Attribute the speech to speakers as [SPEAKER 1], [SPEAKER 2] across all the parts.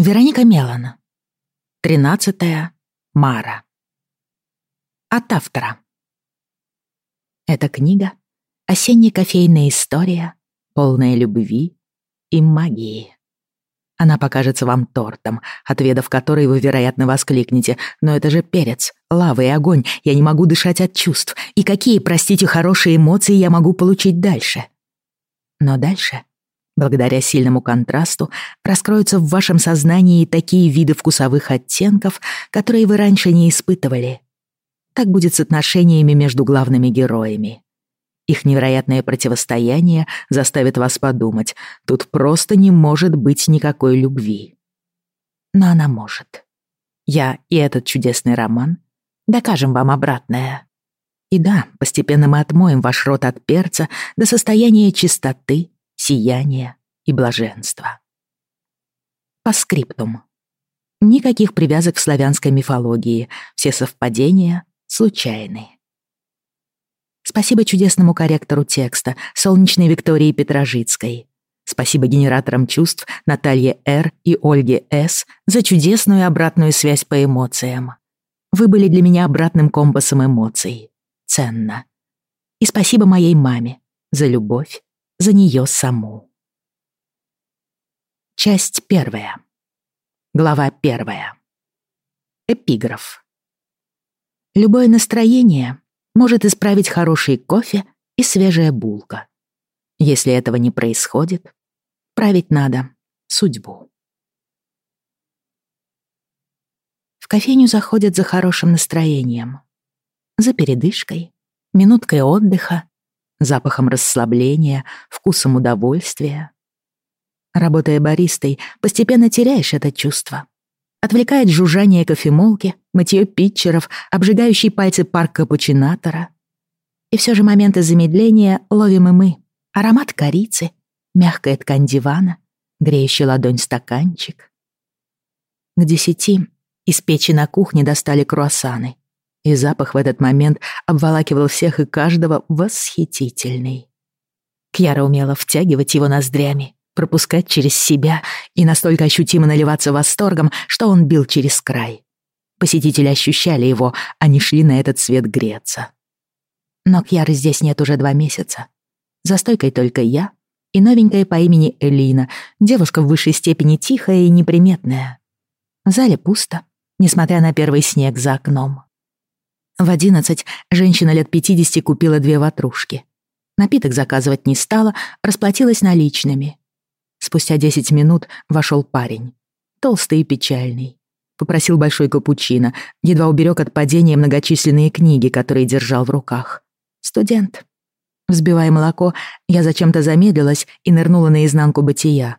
[SPEAKER 1] Вероника Мелан. Тринадцатая. Мара. От автора. Эта книга — осенняя кофейная история, полная любви и магии. Она покажется вам тортом, отведав который вы, вероятно, воскликнете «Но это же перец, лава и огонь, я не могу дышать от чувств, и какие, простите, хорошие эмоции я могу получить дальше?» Но дальше Благодаря сильному контрасту раскроются в вашем сознании такие виды вкусовых оттенков, которые вы раньше не испытывали. Так будет с отношениями между главными героями. Их невероятное противостояние заставит вас подумать, тут просто не может быть никакой любви. Но она может. Я и этот чудесный роман докажем вам обратное. И да, постепенно мы отмоем ваш рот от перца до состояния чистоты, сияния и блаженства. По скриптум. Никаких привязок в славянской мифологии, все совпадения случайны. Спасибо чудесному корректору текста, солнечной Виктории Петрожицкой. Спасибо генераторам чувств Наталье Р. и Ольге С. за чудесную обратную связь по эмоциям. Вы были для меня обратным компасом эмоций. Ценно. И спасибо моей маме за любовь, за нее саму. Часть первая. Глава первая. Эпиграф. Любое настроение может исправить хороший кофе и свежая булка. Если этого не происходит, править надо судьбу. В кофейню заходят за хорошим настроением, за передышкой, минуткой отдыха запахом расслабления, вкусом удовольствия. Работая баристой, постепенно теряешь это чувство. Отвлекает жужжание кофемолки, мытье питчеров, обжигающий пальцы парк капучинатора. И все же моменты замедления ловим и мы. Аромат корицы, мягкая ткань дивана, греющий ладонь стаканчик. К десяти из печи на кухне достали круассаны и запах в этот момент обволакивал всех и каждого восхитительный. Кьяра умела втягивать его ноздрями, пропускать через себя и настолько ощутимо наливаться восторгом, что он бил через край. Посетители ощущали его, они шли на этот свет греться. Но Кьяры здесь нет уже два месяца. За стойкой только я и новенькая по имени Элина, девушка в высшей степени тихая и неприметная. В зале пусто, несмотря на первый снег за окном. В одиннадцать женщина лет пятидесяти купила две ватрушки. Напиток заказывать не стала, расплатилась наличными. Спустя десять минут вошел парень. Толстый и печальный. Попросил большой капучино, едва уберег от падения многочисленные книги, которые держал в руках. Студент. Взбивая молоко, я зачем-то замедлилась и нырнула наизнанку бытия.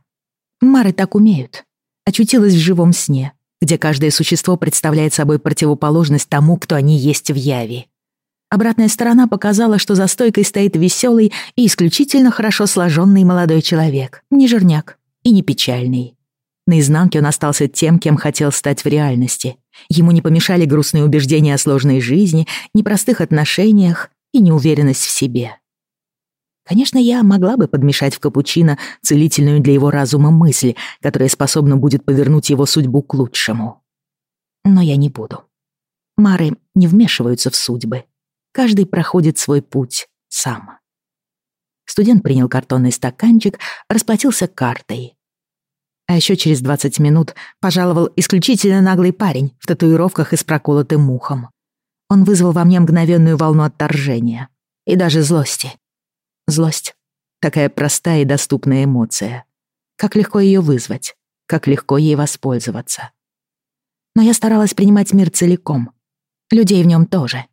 [SPEAKER 1] Мары так умеют. Очутилась в живом сне где каждое существо представляет собой противоположность тому, кто они есть в яви. Обратная сторона показала, что за стойкой стоит веселый и исключительно хорошо сложенный молодой человек, не жирняк и не печальный. Наизнанке он остался тем, кем хотел стать в реальности. Ему не помешали грустные убеждения о сложной жизни, непростых отношениях и неуверенность в себе. Конечно, я могла бы подмешать в капучино целительную для его разума мысль, которая способна будет повернуть его судьбу к лучшему. Но я не буду. Мары не вмешиваются в судьбы. Каждый проходит свой путь сам. Студент принял картонный стаканчик, расплатился картой. А еще через 20 минут пожаловал исключительно наглый парень в татуировках и с проколотым мухом. Он вызвал во мне мгновенную волну отторжения и даже злости. Злость. Такая простая и доступная эмоция. Как легко ее вызвать, как легко ей воспользоваться. Но я старалась принимать мир целиком. Людей в нем тоже.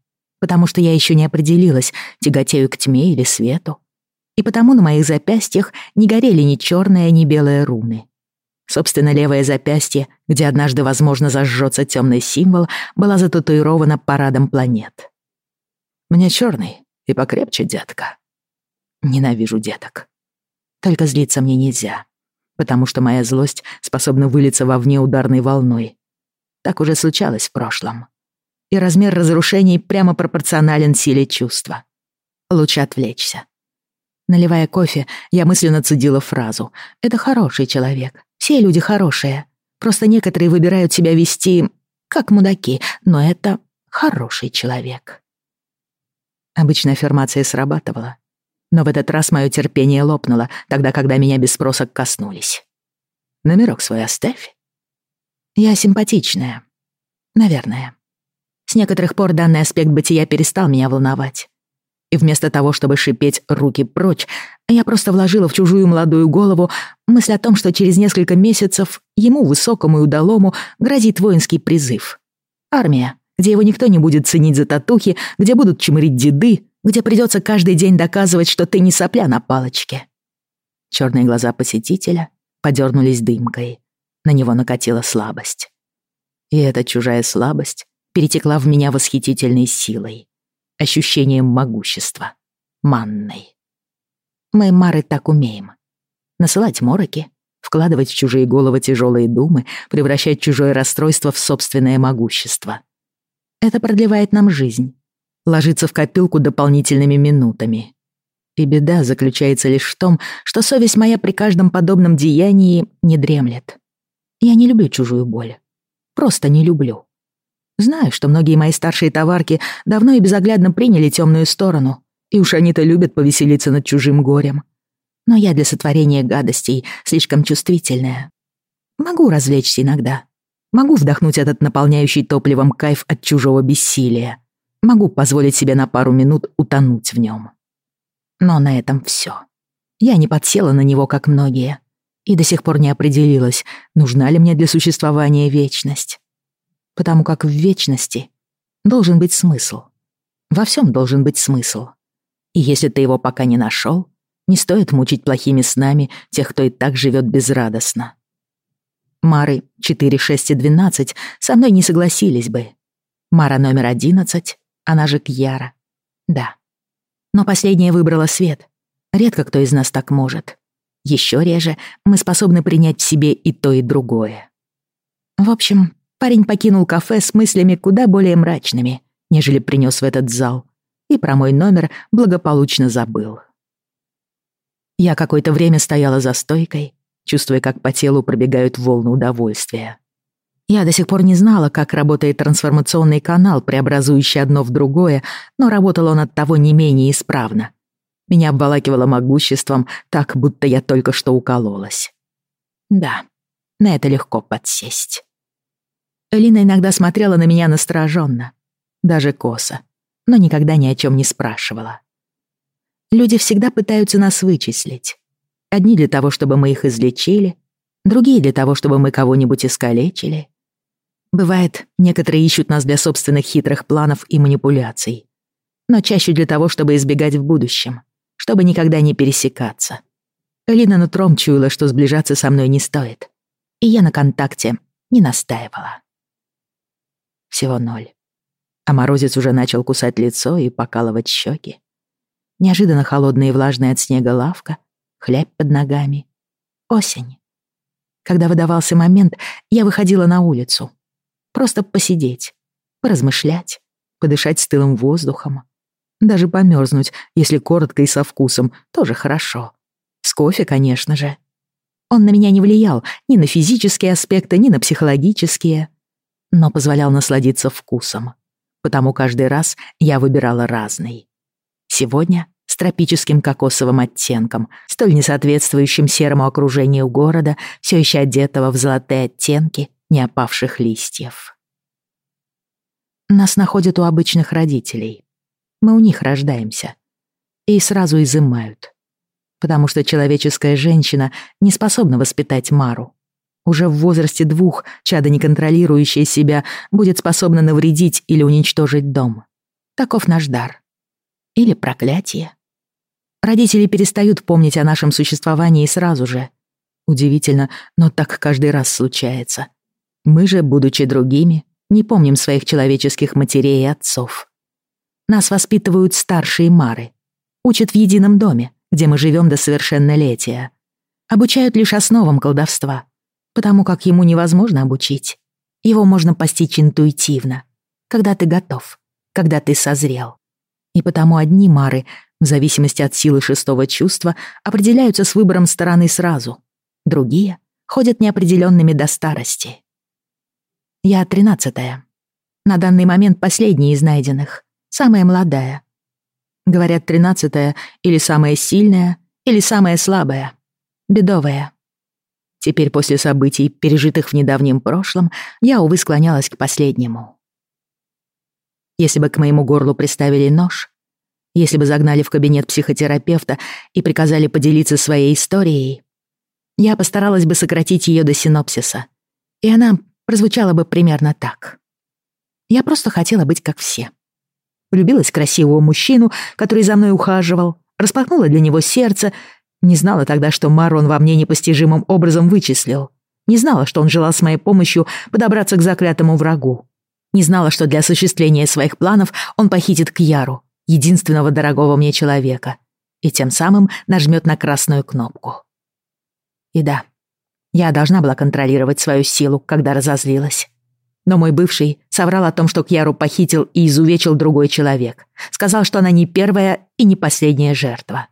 [SPEAKER 1] Потому что я еще не определилась, тяготею к тьме или свету. И потому на моих запястьях не горели ни черные, ни белые руны. Собственно, левое запястье, где однажды, возможно, зажжется темный символ, была зататуирована парадом планет. «Мне черный и покрепче, детка», Ненавижу деток. Только злиться мне нельзя, потому что моя злость способна вылиться вовне ударной волной. Так уже случалось в прошлом. И размер разрушений прямо пропорционален силе чувства. Лучше отвлечься. Наливая кофе, я мысленно цедила фразу. «Это хороший человек. Все люди хорошие. Просто некоторые выбирают себя вести как мудаки, но это хороший человек. Обычно аффирмация срабатывала, но в этот раз мое терпение лопнуло, тогда, когда меня без спроса коснулись. Номерок свой оставь. Я симпатичная. Наверное. С некоторых пор данный аспект бытия перестал меня волновать. И вместо того, чтобы шипеть «руки прочь», я просто вложила в чужую молодую голову мысль о том, что через несколько месяцев ему, высокому и удалому, грозит воинский призыв. Армия, где его никто не будет ценить за татухи, где будут чмырить деды, где придется каждый день доказывать, что ты не сопля на палочке. Черные глаза посетителя подернулись дымкой. На него накатила слабость. И эта чужая слабость перетекла в меня восхитительной силой, ощущением могущества, манной. Мы, Мары, так умеем. Насылать мороки, вкладывать в чужие головы тяжелые думы, превращать чужое расстройство в собственное могущество. Это продлевает нам жизнь, ложится в копилку дополнительными минутами. И беда заключается лишь в том, что совесть моя при каждом подобном деянии не дремлет. Я не люблю чужую боль. Просто не люблю. Знаю, что многие мои старшие товарки давно и безоглядно приняли темную сторону, и уж они-то любят повеселиться над чужим горем. Но я для сотворения гадостей слишком чувствительная. Могу развлечься иногда. Могу вдохнуть этот наполняющий топливом кайф от чужого бессилия. Могу позволить себе на пару минут утонуть в нем. Но на этом все. Я не подсела на него, как многие, и до сих пор не определилась, нужна ли мне для существования вечность потому как в вечности должен быть смысл. Во всем должен быть смысл. И если ты его пока не нашел, не стоит мучить плохими снами тех, кто и так живет безрадостно. Мары 4, 6 и 12 со мной не согласились бы. Мара номер 11, она же Кьяра. Да. Но последняя выбрала свет. Редко кто из нас так может. Еще реже мы способны принять в себе и то, и другое. В общем, Парень покинул кафе с мыслями куда более мрачными, нежели принес в этот зал, и про мой номер благополучно забыл. Я какое-то время стояла за стойкой, чувствуя, как по телу пробегают волны удовольствия. Я до сих пор не знала, как работает трансформационный канал, преобразующий одно в другое, но работал он от того не менее исправно. Меня обволакивало могуществом, так, будто я только что укололась. Да, на это легко подсесть. Лина иногда смотрела на меня настороженно, даже косо, но никогда ни о чем не спрашивала. Люди всегда пытаются нас вычислить. Одни для того, чтобы мы их излечили, другие для того, чтобы мы кого-нибудь искалечили. Бывает, некоторые ищут нас для собственных хитрых планов и манипуляций, но чаще для того, чтобы избегать в будущем, чтобы никогда не пересекаться. Лина нутром чуяла, что сближаться со мной не стоит, и я на контакте не настаивала. Всего ноль. А морозец уже начал кусать лицо и покалывать щеки. Неожиданно холодная и влажная от снега лавка, хляб под ногами. Осень. Когда выдавался момент, я выходила на улицу. Просто посидеть, поразмышлять, подышать стылым воздухом. Даже померзнуть, если коротко и со вкусом, тоже хорошо. С кофе, конечно же. Он на меня не влиял ни на физические аспекты, ни на психологические но позволял насладиться вкусом. Потому каждый раз я выбирала разный. Сегодня с тропическим кокосовым оттенком, столь несоответствующим серому окружению города, все еще одетого в золотые оттенки неопавших листьев. Нас находят у обычных родителей. Мы у них рождаемся. И сразу изымают. Потому что человеческая женщина не способна воспитать Мару. Уже в возрасте двух чадо, не контролирующее себя, будет способно навредить или уничтожить дом. Таков наш дар. Или проклятие. Родители перестают помнить о нашем существовании сразу же. Удивительно, но так каждый раз случается. Мы же, будучи другими, не помним своих человеческих матерей и отцов. Нас воспитывают старшие мары, учат в едином доме, где мы живем до совершеннолетия, обучают лишь основам колдовства — потому как ему невозможно обучить. Его можно постичь интуитивно, когда ты готов, когда ты созрел. И потому одни мары, в зависимости от силы шестого чувства, определяются с выбором стороны сразу, другие ходят неопределенными до старости. Я тринадцатая. На данный момент последняя из найденных, самая молодая. Говорят, тринадцатая или самая сильная, или самая слабая, бедовая. Теперь после событий, пережитых в недавнем прошлом, я, увы, склонялась к последнему. Если бы к моему горлу приставили нож, если бы загнали в кабинет психотерапевта и приказали поделиться своей историей, я постаралась бы сократить ее до синопсиса, и она прозвучала бы примерно так. Я просто хотела быть как все. Влюбилась в красивого мужчину, который за мной ухаживал, распахнула для него сердце, не знала тогда, что Марон во мне непостижимым образом вычислил. Не знала, что он желал с моей помощью подобраться к заклятому врагу. Не знала, что для осуществления своих планов он похитит Кьяру, единственного дорогого мне человека, и тем самым нажмет на красную кнопку. И да, я должна была контролировать свою силу, когда разозлилась. Но мой бывший соврал о том, что Кьяру похитил и изувечил другой человек. Сказал, что она не первая и не последняя жертва.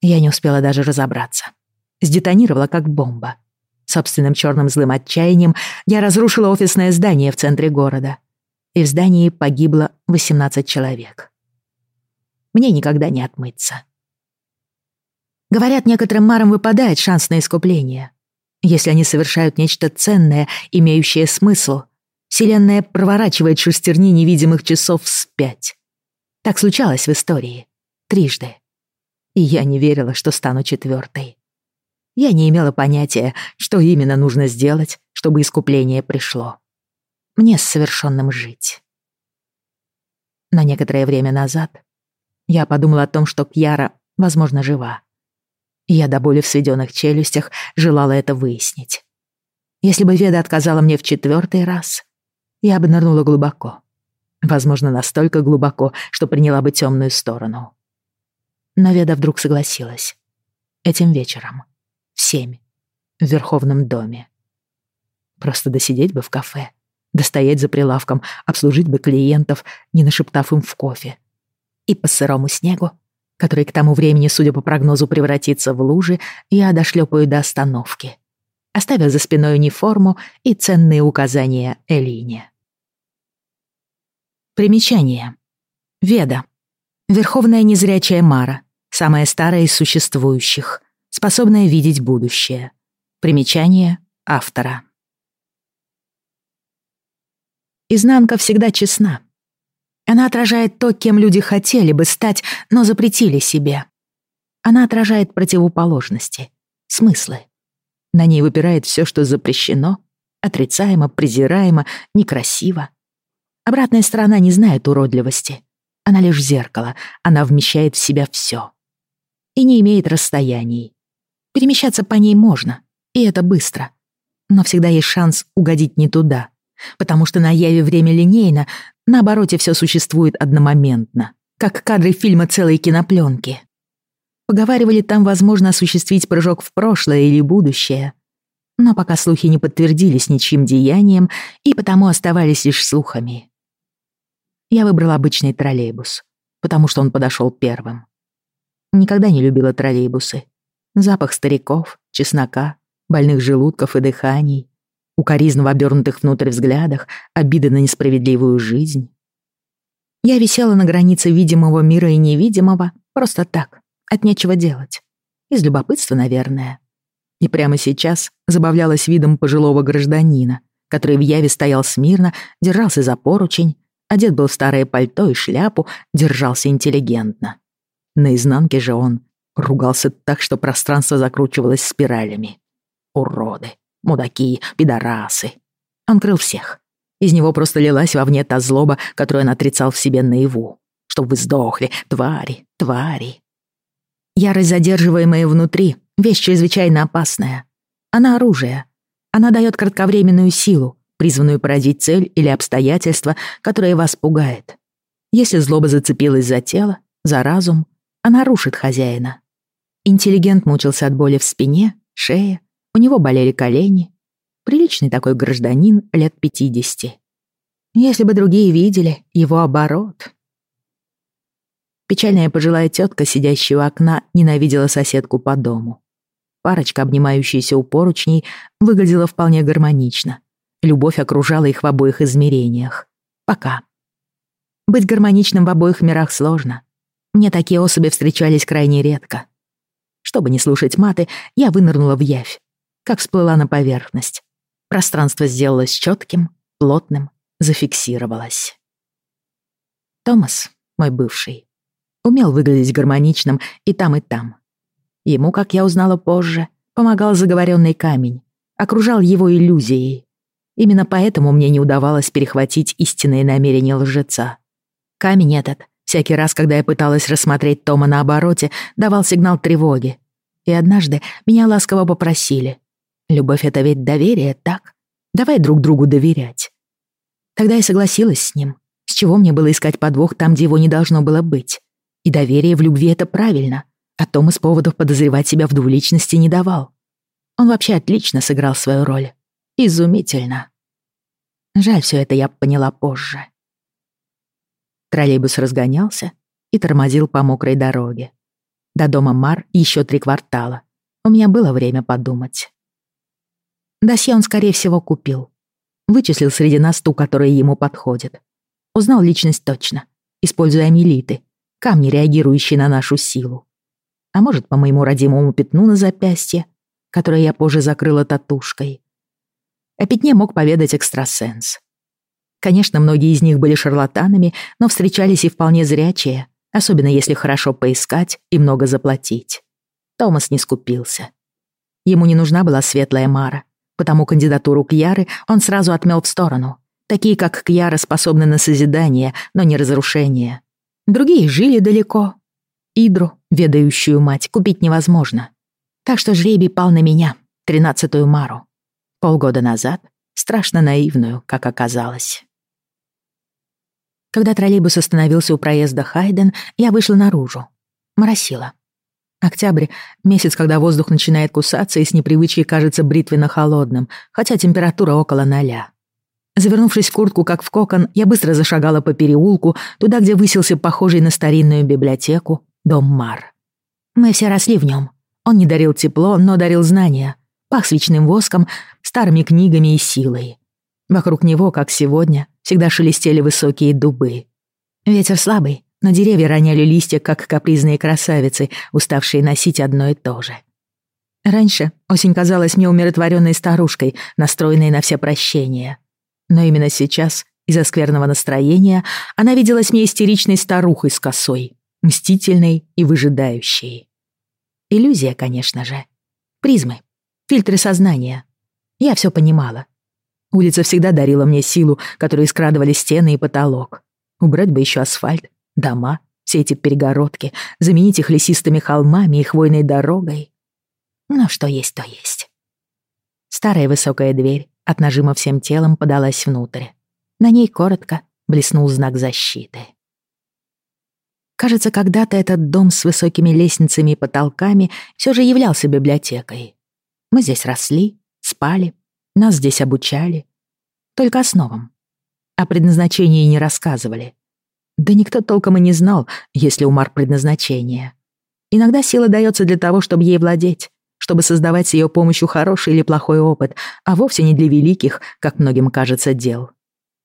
[SPEAKER 1] Я не успела даже разобраться. Сдетонировала как бомба. Собственным черным злым отчаянием я разрушила офисное здание в центре города. И в здании погибло 18 человек. Мне никогда не отмыться. Говорят, некоторым марам выпадает шанс на искупление. Если они совершают нечто ценное, имеющее смысл, Вселенная проворачивает шестерни невидимых часов вспять. Так случалось в истории. Трижды. И я не верила, что стану четвертой. Я не имела понятия, что именно нужно сделать, чтобы искупление пришло. Мне с совершенным жить. На некоторое время назад я подумала о том, что Кьяра, возможно, жива я до боли в сведенных челюстях желала это выяснить. Если бы Веда отказала мне в четвертый раз, я бы нырнула глубоко. Возможно, настолько глубоко, что приняла бы темную сторону. Но Веда вдруг согласилась. Этим вечером. В семь. В Верховном доме. Просто досидеть бы в кафе. Достоять за прилавком, обслужить бы клиентов, не нашептав им в кофе. И по сырому снегу который к тому времени, судя по прогнозу, превратится в лужи, я дошлепаю до остановки, оставив за спиной униформу и ценные указания Элине. Примечание. Веда. Верховная незрячая Мара, самая старая из существующих, способная видеть будущее. Примечание автора. Изнанка всегда честна. Она отражает то, кем люди хотели бы стать, но запретили себе. Она отражает противоположности, смыслы. На ней выпирает все, что запрещено, отрицаемо, презираемо, некрасиво. Обратная сторона не знает уродливости. Она лишь зеркало, она вмещает в себя все. И не имеет расстояний. Перемещаться по ней можно, и это быстро. Но всегда есть шанс угодить не туда, потому что на Яве время линейно, на обороте все существует одномоментно, как кадры фильма целой кинопленки. Поговаривали, там возможно осуществить прыжок в прошлое или будущее. Но пока слухи не подтвердились ничьим деянием и потому оставались лишь слухами. Я выбрал обычный троллейбус, потому что он подошел первым. Никогда не любила троллейбусы. Запах стариков, чеснока, больных желудков и дыханий, укоризненно обернутых внутрь взглядах, обиды на несправедливую жизнь. Я висела на границе видимого мира и невидимого просто так, от нечего делать. Из любопытства, наверное. И прямо сейчас забавлялась видом пожилого гражданина, который в яве стоял смирно, держался за поручень, одет был в старое пальто и шляпу, держался интеллигентно. На изнанке же он ругался так, что пространство закручивалось спиралями. Уроды мудаки, пидорасы. Он крыл всех. Из него просто лилась вовне та злоба, которую он отрицал в себе наяву. Чтоб вы сдохли, твари, твари. Ярость, задерживаемая внутри, вещь чрезвычайно опасная. Она оружие. Она дает кратковременную силу, призванную породить цель или обстоятельство, которое вас пугает. Если злоба зацепилась за тело, за разум, она рушит хозяина. Интеллигент мучился от боли в спине, шее, у него болели колени. Приличный такой гражданин лет пятидесяти. Если бы другие видели его оборот. Печальная пожилая тетка, сидящая у окна, ненавидела соседку по дому. Парочка, обнимающаяся у поручней, выглядела вполне гармонично. Любовь окружала их в обоих измерениях. Пока. Быть гармоничным в обоих мирах сложно. Мне такие особи встречались крайне редко. Чтобы не слушать маты, я вынырнула в явь, как всплыла на поверхность. Пространство сделалось четким, плотным, зафиксировалось. Томас, мой бывший, умел выглядеть гармоничным и там, и там. Ему, как я узнала позже, помогал заговоренный камень, окружал его иллюзией. Именно поэтому мне не удавалось перехватить истинные намерения лжеца. Камень этот, всякий раз, когда я пыталась рассмотреть Тома на обороте, давал сигнал тревоги. И однажды меня ласково попросили. «Любовь — это ведь доверие, так? Давай друг другу доверять». Тогда я согласилась с ним. С чего мне было искать подвох там, где его не должно было быть? И доверие в любви — это правильно. А Том из поводов подозревать себя в двуличности не давал. Он вообще отлично сыграл свою роль. Изумительно. Жаль, все это я поняла позже. Троллейбус разгонялся и тормозил по мокрой дороге. До дома Мар еще три квартала. У меня было время подумать. Досье он, скорее всего, купил. Вычислил среди нас ту, которая ему подходит. Узнал личность точно, используя амелиты, камни, реагирующие на нашу силу. А может, по моему родимому пятну на запястье, которое я позже закрыла татушкой. О пятне мог поведать экстрасенс. Конечно, многие из них были шарлатанами, но встречались и вполне зрячие, особенно если хорошо поискать и много заплатить. Томас не скупился. Ему не нужна была светлая Мара, потому кандидатуру Кьяры он сразу отмел в сторону. Такие, как Кьяра, способны на созидание, но не разрушение. Другие жили далеко. Идру, ведающую мать, купить невозможно. Так что жребий пал на меня, тринадцатую Мару. Полгода назад, страшно наивную, как оказалось. Когда троллейбус остановился у проезда Хайден, я вышла наружу. Моросило. Октябрь — месяц, когда воздух начинает кусаться и с непривычки кажется бритвенно-холодным, хотя температура около ноля. Завернувшись в куртку, как в кокон, я быстро зашагала по переулку, туда, где высился похожий на старинную библиотеку дом Мар. Мы все росли в нем. Он не дарил тепло, но дарил знания. Пах свечным воском, старыми книгами и силой. Вокруг него, как сегодня, всегда шелестели высокие дубы. Ветер слабый, но деревья роняли листья, как капризные красавицы, уставшие носить одно и то же. Раньше осень казалась мне умиротворенной старушкой, настроенной на все прощения. Но именно сейчас, из-за скверного настроения, она виделась мне истеричной старухой с косой, мстительной и выжидающей. Иллюзия, конечно же. Призмы, фильтры сознания. Я все понимала, Улица всегда дарила мне силу, которую скрадывали стены и потолок. Убрать бы еще асфальт, дома, все эти перегородки, заменить их лесистыми холмами и хвойной дорогой. Но что есть, то есть. Старая высокая дверь от нажима всем телом подалась внутрь. На ней коротко блеснул знак защиты. Кажется, когда-то этот дом с высокими лестницами и потолками все же являлся библиотекой. Мы здесь росли, спали, нас здесь обучали. Только основам. О предназначении не рассказывали. Да никто толком и не знал, есть ли у Мар предназначение. Иногда сила дается для того, чтобы ей владеть, чтобы создавать с ее помощью хороший или плохой опыт, а вовсе не для великих, как многим кажется, дел.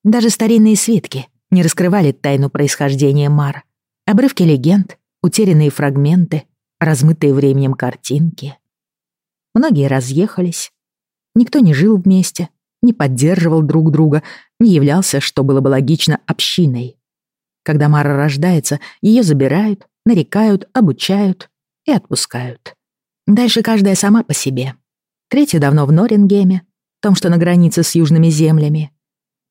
[SPEAKER 1] Даже старинные свитки не раскрывали тайну происхождения Мар. Обрывки легенд, утерянные фрагменты, размытые временем картинки. Многие разъехались, Никто не жил вместе, не поддерживал друг друга, не являлся, что было бы логично, общиной. Когда Мара рождается, ее забирают, нарекают, обучают и отпускают. Дальше каждая сама по себе. Третья давно в Норингеме, том, что на границе с южными землями.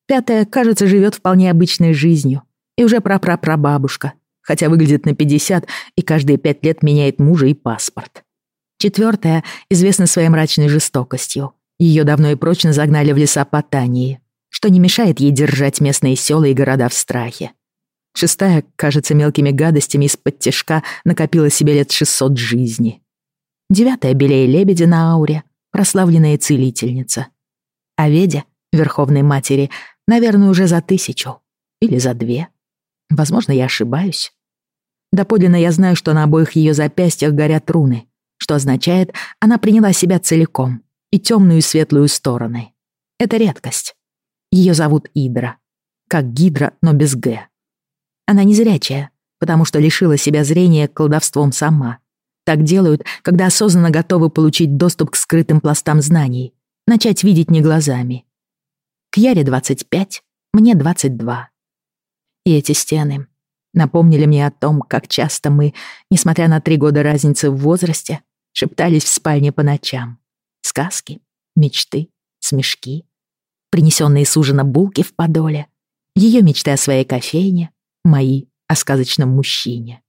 [SPEAKER 1] Пятая, кажется, живет вполне обычной жизнью. И уже прапрапрабабушка, хотя выглядит на 50 и каждые пять лет меняет мужа и паспорт. Четвертая известна своей мрачной жестокостью. Ее давно и прочно загнали в леса Потании, что не мешает ей держать местные села и города в страхе. Шестая, кажется, мелкими гадостями из-под тяжка накопила себе лет 600 жизни. Девятая белее лебедя на ауре, прославленная целительница. А Ведя, верховной матери, наверное, уже за тысячу. Или за две. Возможно, я ошибаюсь. Доподлинно я знаю, что на обоих ее запястьях горят руны, что означает, она приняла себя целиком, и темную и светлую стороны. Это редкость. Ее зовут Идра. Как Гидра, но без «г». Она незрячая, потому что лишила себя зрения колдовством сама. Так делают, когда осознанно готовы получить доступ к скрытым пластам знаний, начать видеть не глазами. К Яре 25, мне 22. И эти стены напомнили мне о том, как часто мы, несмотря на три года разницы в возрасте, шептались в спальне по ночам. Сказки, мечты, смешки, принесенные с ужина булки в подоле, ее мечты о своей кофейне, мои о сказочном мужчине.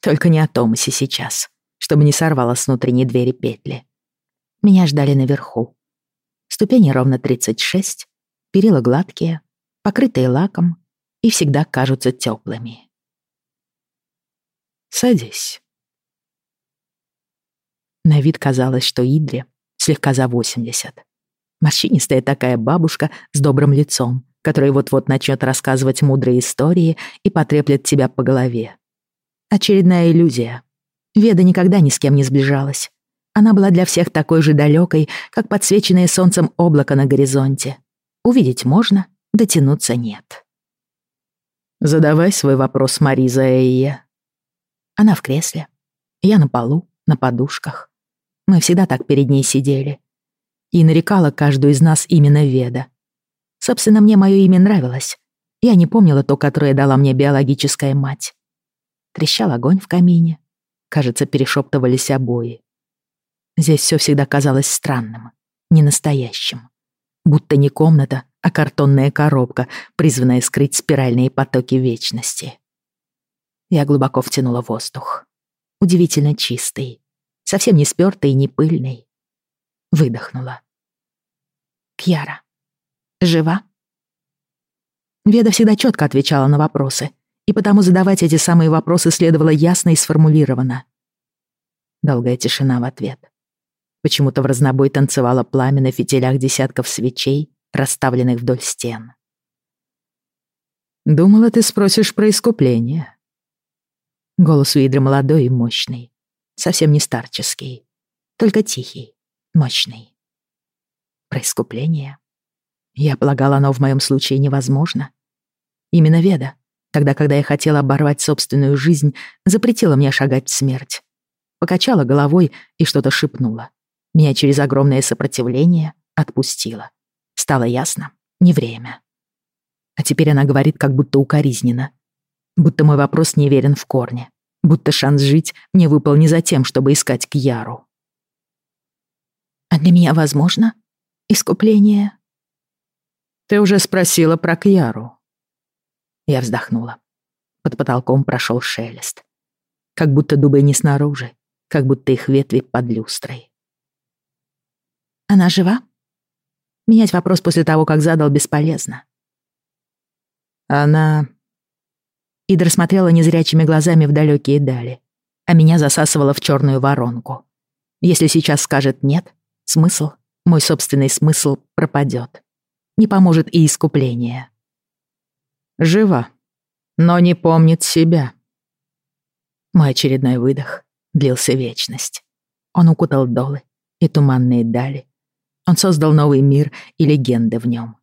[SPEAKER 1] Только не о Томасе сейчас, чтобы не сорвало с внутренней двери петли. Меня ждали наверху. Ступени ровно 36, перила гладкие, покрытые лаком и всегда кажутся теплыми. «Садись». На вид казалось, что Идре слегка за 80. Морщинистая такая бабушка с добрым лицом, которая вот-вот начнет рассказывать мудрые истории и потреплет тебя по голове. Очередная иллюзия. Веда никогда ни с кем не сближалась. Она была для всех такой же далекой, как подсвеченное солнцем облако на горизонте. Увидеть можно, дотянуться нет. Задавай свой вопрос, Мариза Эйе. Она в кресле. Я на полу, на подушках. Мы всегда так перед ней сидели. И нарекала каждую из нас именно Веда. Собственно, мне мое имя нравилось. Я не помнила то, которое дала мне биологическая мать. Трещал огонь в камине. Кажется, перешептывались обои. Здесь все всегда казалось странным, ненастоящим. Будто не комната, а картонная коробка, призванная скрыть спиральные потоки вечности. Я глубоко втянула воздух. Удивительно чистый. Совсем не спёртый и не пыльный. Выдохнула. Кьяра. Жива?» Веда всегда четко отвечала на вопросы, и потому задавать эти самые вопросы следовало ясно и сформулированно. Долгая тишина в ответ. Почему-то в разнобой танцевало пламя на фитилях десятков свечей, расставленных вдоль стен. «Думала, ты спросишь про искупление». Голос у Идры молодой и мощный, совсем не старческий, только тихий, мощный. Про искупление? Я полагала, оно в моем случае невозможно. Именно Веда, тогда, когда я хотела оборвать собственную жизнь, запретила мне шагать в смерть. Покачала головой и что-то шепнула. Меня через огромное сопротивление отпустила. Стало ясно, не время. А теперь она говорит, как будто укоризненно. Будто мой вопрос не верен в корне. Будто шанс жить мне выпал не за тем, чтобы искать Кьяру. А для меня возможно искупление ты уже спросила про Кьяру. Я вздохнула. Под потолком прошел шелест. Как будто дубы не снаружи, как будто их ветви под люстрой. Она жива? Менять вопрос после того, как задал, бесполезно. Она... Идра смотрела незрячими глазами в далекие дали, а меня засасывала в черную воронку. Если сейчас скажет «нет», смысл, мой собственный смысл пропадет не поможет и искупление. Жива, но не помнит себя. Мой очередной выдох длился вечность. Он укутал долы и туманные дали. Он создал новый мир и легенды в нем.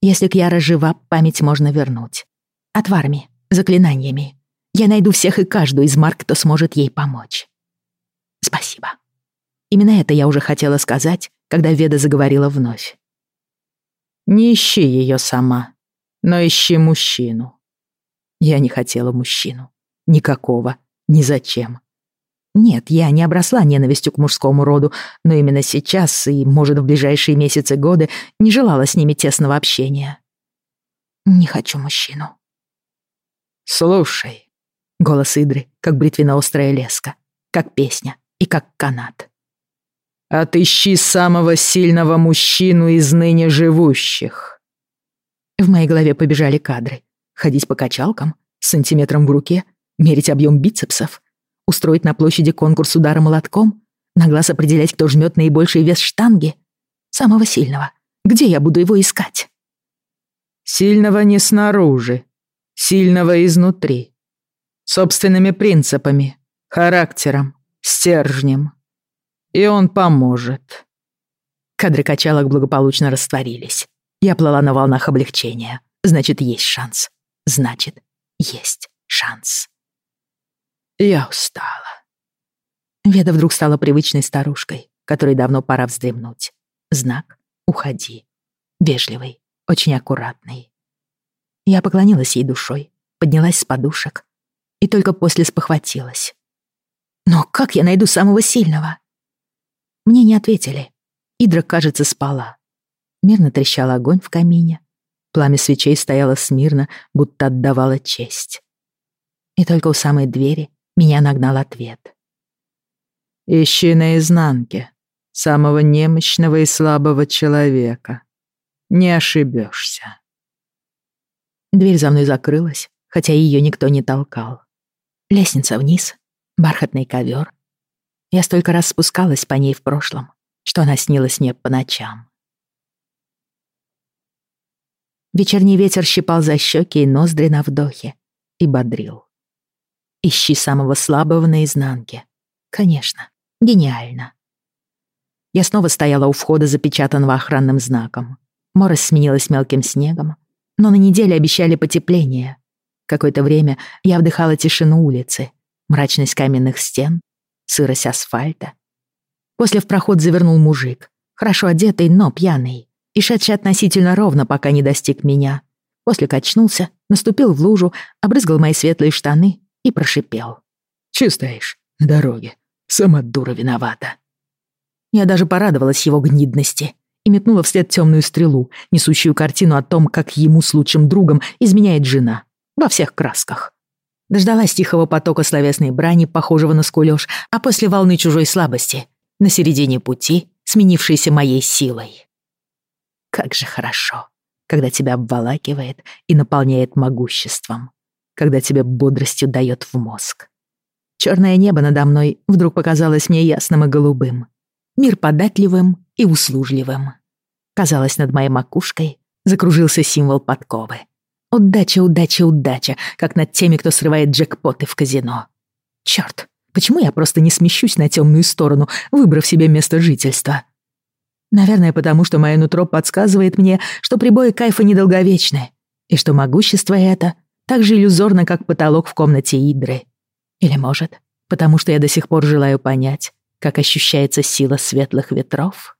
[SPEAKER 1] Если Кьяра жива, память можно вернуть. Отварами, заклинаниями. Я найду всех и каждую из марк, кто сможет ей помочь. Спасибо. Именно это я уже хотела сказать, когда Веда заговорила вновь. Не ищи ее сама, но ищи мужчину. Я не хотела мужчину. Никакого. Ни зачем. Нет, я не обросла ненавистью к мужскому роду, но именно сейчас и, может, в ближайшие месяцы годы не желала с ними тесного общения. Не хочу мужчину. Слушай. Голос Идры, как бритвенно-острая леска, как песня и как канат. Отыщи самого сильного мужчину из ныне живущих. В моей голове побежали кадры. Ходить по качалкам, с сантиметром в руке, мерить объем бицепсов, устроить на площади конкурс удара молотком, на глаз определять, кто жмет наибольший вес штанги. Самого сильного. Где я буду его искать? Сильного не снаружи, сильного изнутри. Собственными принципами, характером,
[SPEAKER 2] стержнем. И он поможет.
[SPEAKER 1] Кадры качалок благополучно растворились. Я плыла на волнах облегчения. Значит, есть шанс. Значит, есть шанс.
[SPEAKER 2] Я устала.
[SPEAKER 1] Веда вдруг стала привычной старушкой, которой давно пора вздремнуть. Знак «Уходи». Вежливый, очень аккуратный. Я поклонилась ей душой, поднялась с подушек и только после спохватилась. Но как я найду самого сильного? Мне не ответили. Идра, кажется, спала. Мирно трещал огонь в камине. Пламя свечей стояло смирно, будто отдавало честь. И только у самой двери меня нагнал ответ.
[SPEAKER 2] «Ищи наизнанке самого немощного и слабого человека. Не ошибешься.
[SPEAKER 1] Дверь за мной закрылась, хотя ее никто не толкал. Лестница вниз, бархатный ковер. Я столько раз спускалась по ней в прошлом, что она снилась мне по ночам. Вечерний ветер щипал за щеки и ноздри на вдохе и бодрил. Ищи самого слабого наизнанке. Конечно, гениально. Я снова стояла у входа, запечатанного охранным знаком. Морось сменилась мелким снегом, но на неделе обещали потепление. Какое-то время я вдыхала тишину улицы, мрачность каменных стен, сырость асфальта. После в проход завернул мужик, хорошо одетый, но пьяный, и шедший относительно ровно, пока не достиг меня. После качнулся, наступил в лужу, обрызгал мои светлые штаны и прошипел.
[SPEAKER 2] «Чё стоишь на дороге? Сама дура виновата».
[SPEAKER 1] Я даже порадовалась его гнидности и метнула вслед темную стрелу, несущую картину о том, как ему с лучшим другом изменяет жена. Во всех красках. Дождалась тихого потока словесной брани, похожего на скулёж, а после волны чужой слабости, на середине пути, сменившейся моей силой. Как же хорошо, когда тебя обволакивает и наполняет могуществом, когда тебе бодростью дает в мозг. Черное небо надо мной вдруг показалось мне ясным и голубым, мир податливым и услужливым. Казалось, над моей макушкой закружился символ подковы. Удача, удача, удача, как над теми, кто срывает джекпоты в казино. Чёрт, почему я просто не смещусь на темную сторону, выбрав себе место жительства? Наверное, потому что мое нутро подсказывает мне, что прибои кайфа недолговечны, и что могущество это так же иллюзорно, как потолок в комнате Идры. Или, может, потому что я до сих пор желаю понять, как ощущается сила светлых ветров?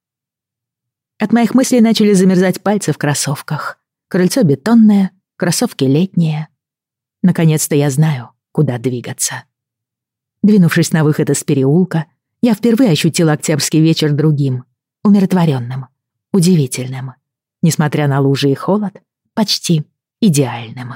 [SPEAKER 1] От моих мыслей начали замерзать пальцы в кроссовках. Крыльцо бетонное, кроссовки летние. Наконец-то я знаю, куда двигаться. Двинувшись на выход из переулка, я впервые ощутила октябрьский вечер другим, умиротворенным, удивительным. Несмотря на лужи и холод, почти идеальным.